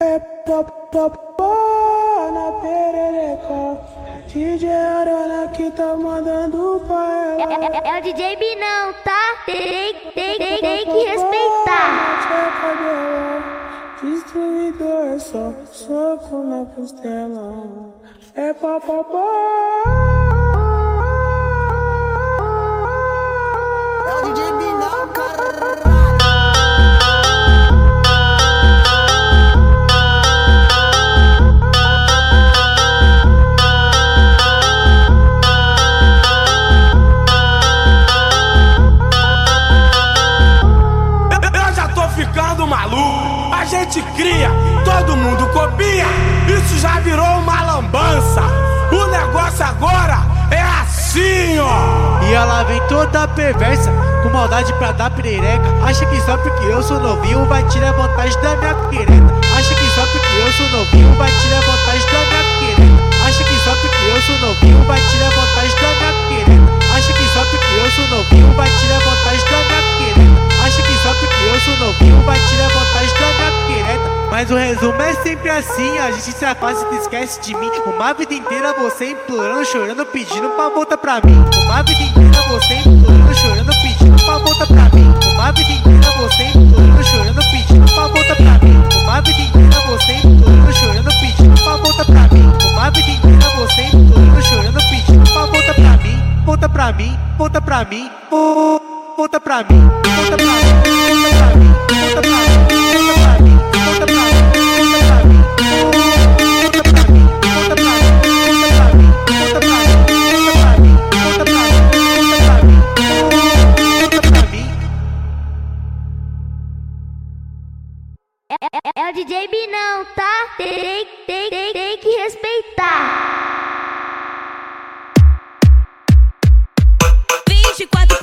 É pop, pop na perereca. DJ Arana que tá mandando pra É, ela. é- é o DJ Binão, tá? Tem, tem, tem, tem que respeitar. Destruidor, só soco na costela. É papapá. Cria, todo mundo copia. Isso já virou uma lambança. O negócio agora é assim, ó. E ela vem toda perversa, com maldade pra dar perereca. Acha que só porque eu sou novinho vai tirar vantagem da minha piquereta. Acha que só porque eu sou novinho vai Mas o resumo é sempre assim, a gente se afasta e esquece de mim. Uma vida inteira você implorando, chorando, pedindo pra voltar pra mim. Uma vida inteira você implorando, chorando, pedindo pra voltar pra mim. Uma vida inteira você implorando, chorando, pedindo pra voltar pra mim. Uma vida inteira você implorando, chorando, pedindo pra voltar pra mim. Uma vida inteira você implorando, chorando, pedindo pra voltar pra mim. Volta pra mim, volta pra mim, volta pra mim, volta pra mim, volta pra mim, volta pra mim, É é, é, é, o DJ Binão, tá? Tem, tem, tem, tem que respeitar. 24